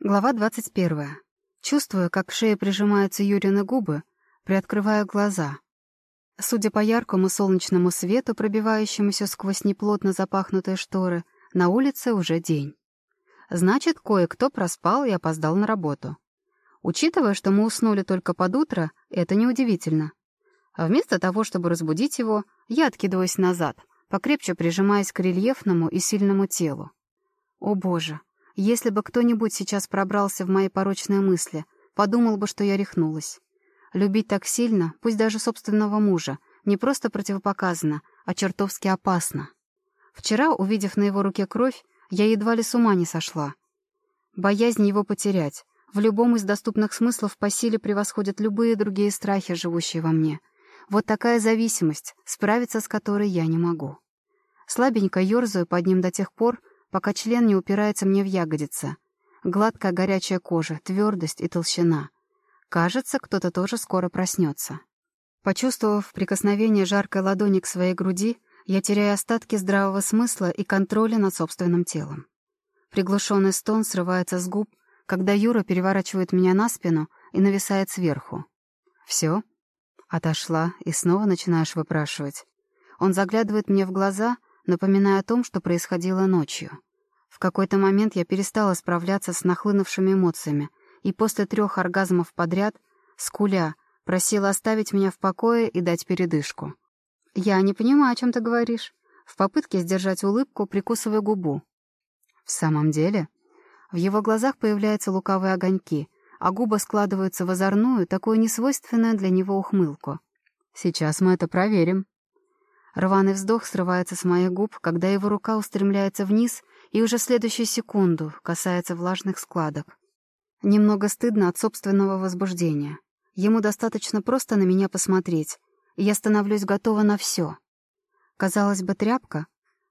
Глава 21. Чувствую, как к шее прижимаются Юрины губы, приоткрываю глаза. Судя по яркому солнечному свету, пробивающемуся сквозь неплотно запахнутые шторы, на улице уже день. Значит, кое-кто проспал и опоздал на работу. Учитывая, что мы уснули только под утро, это неудивительно. А вместо того, чтобы разбудить его, я откидываюсь назад, покрепче прижимаясь к рельефному и сильному телу. О боже, если бы кто-нибудь сейчас пробрался в мои порочные мысли, подумал бы, что я рехнулась. Любить так сильно, пусть даже собственного мужа, не просто противопоказано, а чертовски опасно. Вчера, увидев на его руке кровь, я едва ли с ума не сошла. Боязнь его потерять в любом из доступных смыслов по силе превосходит любые другие страхи, живущие во мне. Вот такая зависимость, справиться с которой я не могу. Слабенько ерзаю под ним до тех пор, пока член не упирается мне в ягодицы. Гладкая горячая кожа, твердость и толщина. Кажется, кто-то тоже скоро проснется. Почувствовав прикосновение жаркой ладони к своей груди, я теряю остатки здравого смысла и контроля над собственным телом. Приглушенный стон срывается с губ, когда Юра переворачивает меня на спину и нависает сверху. «Все?» Отошла и снова начинаешь выпрашивать. Он заглядывает мне в глаза — напоминая о том, что происходило ночью. В какой-то момент я перестала справляться с нахлынувшими эмоциями, и после трех оргазмов подряд, скуля, просила оставить меня в покое и дать передышку. «Я не понимаю, о чем ты говоришь». В попытке сдержать улыбку прикусывая губу. «В самом деле?» В его глазах появляются лукавые огоньки, а губы складываются в озорную, такую несвойственную для него ухмылку. «Сейчас мы это проверим». Рваный вздох срывается с моих губ, когда его рука устремляется вниз и уже следующую секунду касается влажных складок. Немного стыдно от собственного возбуждения. Ему достаточно просто на меня посмотреть, и я становлюсь готова на все. Казалось бы, тряпка,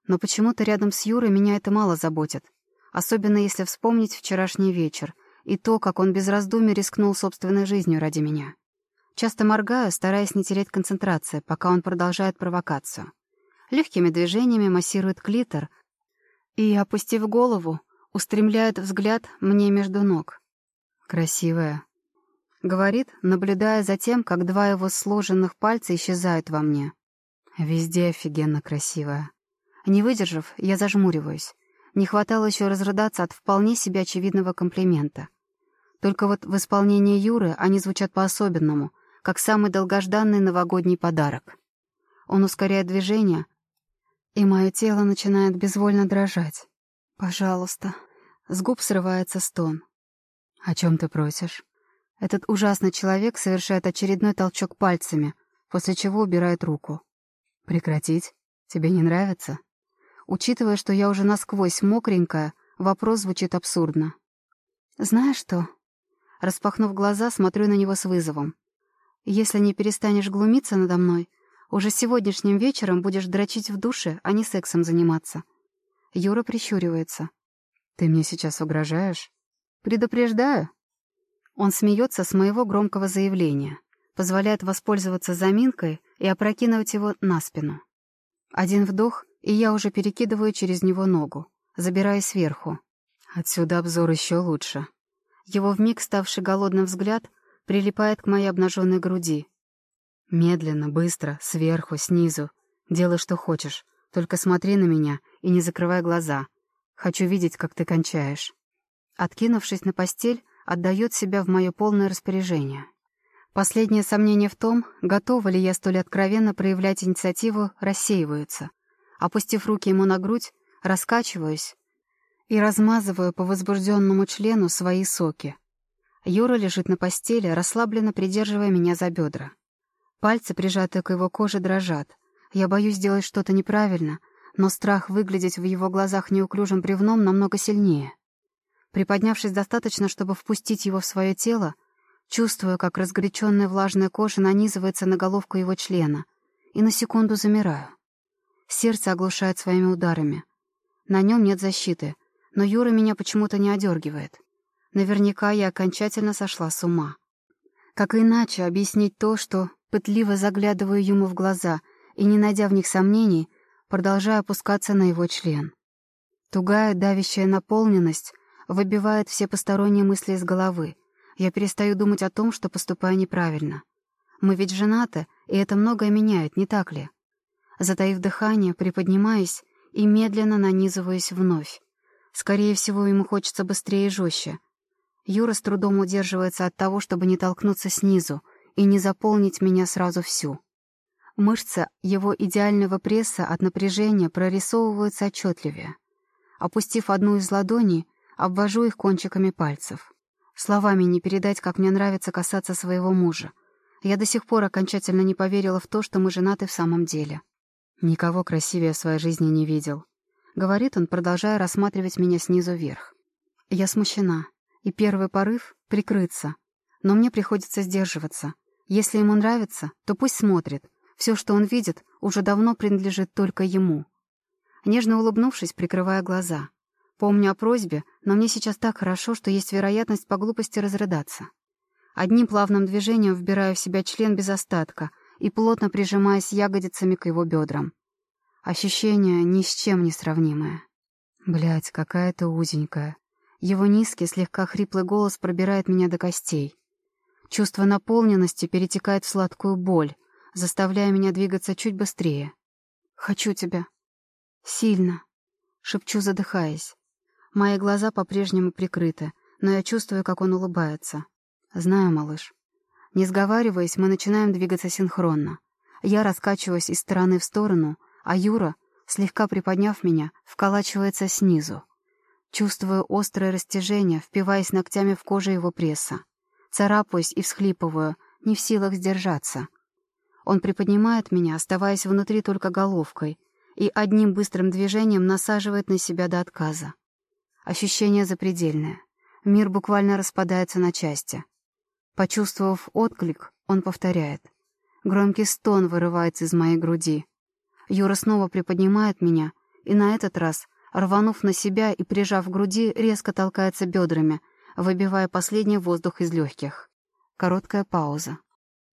но почему-то рядом с Юрой меня это мало заботит, особенно если вспомнить вчерашний вечер и то, как он без раздумий рискнул собственной жизнью ради меня. Часто моргаю, стараясь не терять концентрации, пока он продолжает провокацию. Легкими движениями массирует клитор и, опустив голову, устремляет взгляд мне между ног. «Красивая», — говорит, наблюдая за тем, как два его сложенных пальца исчезают во мне. «Везде офигенно красивая». Не выдержав, я зажмуриваюсь. Не хватало еще разрыдаться от вполне себе очевидного комплимента. Только вот в исполнении Юры они звучат по-особенному, как самый долгожданный новогодний подарок. Он ускоряет движение, и мое тело начинает безвольно дрожать. «Пожалуйста». С губ срывается стон. «О чем ты просишь?» Этот ужасный человек совершает очередной толчок пальцами, после чего убирает руку. «Прекратить? Тебе не нравится?» Учитывая, что я уже насквозь мокренькая, вопрос звучит абсурдно. «Знаешь что?» Распахнув глаза, смотрю на него с вызовом. Если не перестанешь глумиться надо мной, уже сегодняшним вечером будешь дрочить в душе, а не сексом заниматься. Юра прищуривается. Ты мне сейчас угрожаешь? Предупреждаю. Он смеется с моего громкого заявления, позволяет воспользоваться заминкой и опрокинуть его на спину. Один вдох, и я уже перекидываю через него ногу, забирая сверху. Отсюда обзор еще лучше. Его вмиг ставший голодным взгляд прилипает к моей обнаженной груди. Медленно, быстро, сверху, снизу. Делай, что хочешь. Только смотри на меня и не закрывай глаза. Хочу видеть, как ты кончаешь. Откинувшись на постель, отдает себя в мое полное распоряжение. Последнее сомнение в том, готова ли я столь откровенно проявлять инициативу, рассеиваются. Опустив руки ему на грудь, раскачиваюсь и размазываю по возбужденному члену свои соки. Юра лежит на постели, расслабленно придерживая меня за бедра. Пальцы, прижатые к его коже, дрожат. Я боюсь сделать что-то неправильно, но страх выглядеть в его глазах неуклюжим бревном намного сильнее. Приподнявшись достаточно, чтобы впустить его в свое тело, чувствую, как разгоряченная влажная кожа нанизывается на головку его члена, и на секунду замираю. Сердце оглушает своими ударами. На нем нет защиты, но Юра меня почему-то не одергивает. Наверняка я окончательно сошла с ума. Как иначе объяснить то, что пытливо заглядываю ему в глаза и, не найдя в них сомнений, продолжаю опускаться на его член. Тугая давящая наполненность выбивает все посторонние мысли из головы. Я перестаю думать о том, что поступаю неправильно. Мы ведь женаты, и это многое меняет, не так ли? Затаив дыхание, приподнимаюсь и медленно нанизываюсь вновь. Скорее всего, ему хочется быстрее и жестче. Юра с трудом удерживается от того, чтобы не толкнуться снизу и не заполнить меня сразу всю. Мышцы его идеального пресса от напряжения прорисовываются отчетливее. Опустив одну из ладоней, обвожу их кончиками пальцев. Словами не передать, как мне нравится касаться своего мужа. Я до сих пор окончательно не поверила в то, что мы женаты в самом деле. Никого красивее в своей жизни не видел. Говорит он, продолжая рассматривать меня снизу вверх. Я смущена, и первый порыв — прикрыться. Но мне приходится сдерживаться. Если ему нравится, то пусть смотрит. Все, что он видит, уже давно принадлежит только ему. Нежно улыбнувшись, прикрывая глаза. Помню о просьбе, но мне сейчас так хорошо, что есть вероятность по глупости разрыдаться. Одним плавным движением вбираю в себя член без остатка и плотно прижимаясь ягодицами к его бедрам. Ощущение ни с чем не сравнимое. Блять, какая то узенькая. Его низкий, слегка хриплый голос пробирает меня до костей. Чувство наполненности перетекает в сладкую боль, заставляя меня двигаться чуть быстрее. «Хочу тебя. Сильно», — шепчу, задыхаясь. Мои глаза по-прежнему прикрыты, но я чувствую, как он улыбается. «Знаю, малыш». Не сговариваясь, мы начинаем двигаться синхронно. Я раскачиваюсь из стороны в сторону, а Юра, слегка приподняв меня, вколачивается снизу. Чувствую острое растяжение, впиваясь ногтями в кожу его пресса. Царапаюсь и всхлипываю, не в силах сдержаться. Он приподнимает меня, оставаясь внутри только головкой, и одним быстрым движением насаживает на себя до отказа. Ощущение запредельное. Мир буквально распадается на части. Почувствовав отклик, он повторяет. Громкий стон вырывается из моей груди. Юра снова приподнимает меня, и на этот раз, рванув на себя и прижав к груди, резко толкается бедрами, выбивая последний воздух из легких. Короткая пауза.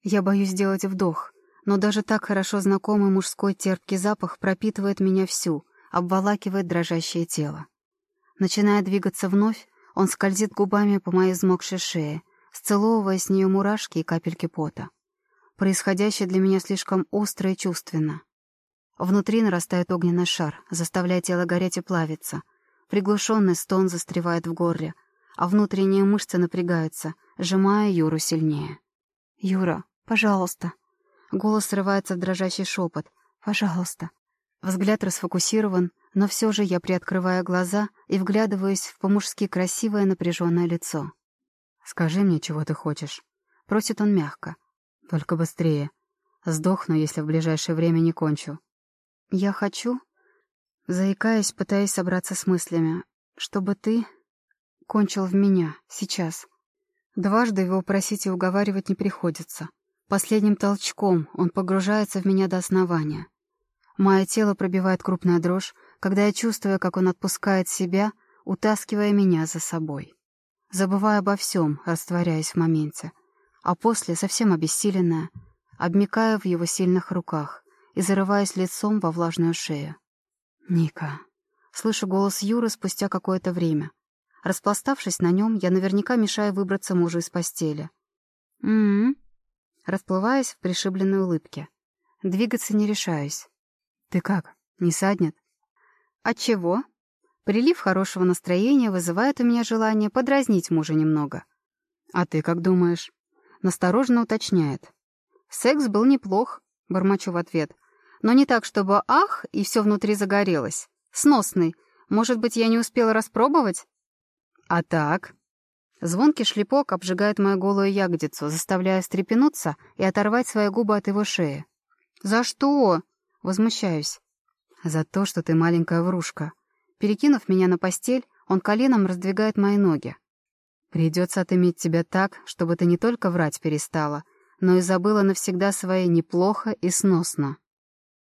Я боюсь сделать вдох, но даже так хорошо знакомый мужской терпкий запах пропитывает меня всю, обволакивает дрожащее тело. Начиная двигаться вновь, он скользит губами по моей взмокшей шее, сцеловывая с нее мурашки и капельки пота. Происходящее для меня слишком остро и чувственно. Внутри нарастает огненный шар, заставляя тело гореть и плавиться. Приглушенный стон застревает в горле, а внутренние мышцы напрягаются, сжимая Юру сильнее. «Юра, пожалуйста!» Голос срывается в дрожащий шепот. «Пожалуйста». Взгляд расфокусирован, но все же я приоткрываю глаза и вглядываюсь в по-мужски красивое напряженное лицо. «Скажи мне, чего ты хочешь?» — просит он мягко. «Только быстрее. Сдохну, если в ближайшее время не кончу». «Я хочу...» Заикаясь, пытаясь собраться с мыслями. «Чтобы ты кончил в меня, сейчас». Дважды его просить и уговаривать не приходится. Последним толчком он погружается в меня до основания. Мое тело пробивает крупная дрожь, когда я чувствую, как он отпускает себя, утаскивая меня за собой. Забывая обо всем, растворяясь в моменте. А после, совсем обессиленная, обмикая в его сильных руках и зарываясь лицом во влажную шею. «Ника». Слышу голос Юры спустя какое-то время. Распластавшись на нем, я наверняка мешаю выбраться мужу из постели. «М-м-м», расплываясь в пришибленной улыбке. Двигаться не решаюсь. «Ты как, не саднет?» «Отчего?» Прилив хорошего настроения вызывает у меня желание подразнить мужа немного. «А ты как думаешь?» Настороженно уточняет. «Секс был неплох», — бормочу в ответ. «Но не так, чтобы ах, и все внутри загорелось. Сносный. Может быть, я не успела распробовать?» «А так?» Звонкий шлепок обжигает мою голую ягодицу, заставляя стрепенуться и оторвать свои губы от его шеи. «За что?» — возмущаюсь. «За то, что ты маленькая врушка». Перекинув меня на постель, он коленом раздвигает мои ноги. «Придется отыметь тебя так, чтобы ты не только врать перестала, но и забыла навсегда свои неплохо и сносно».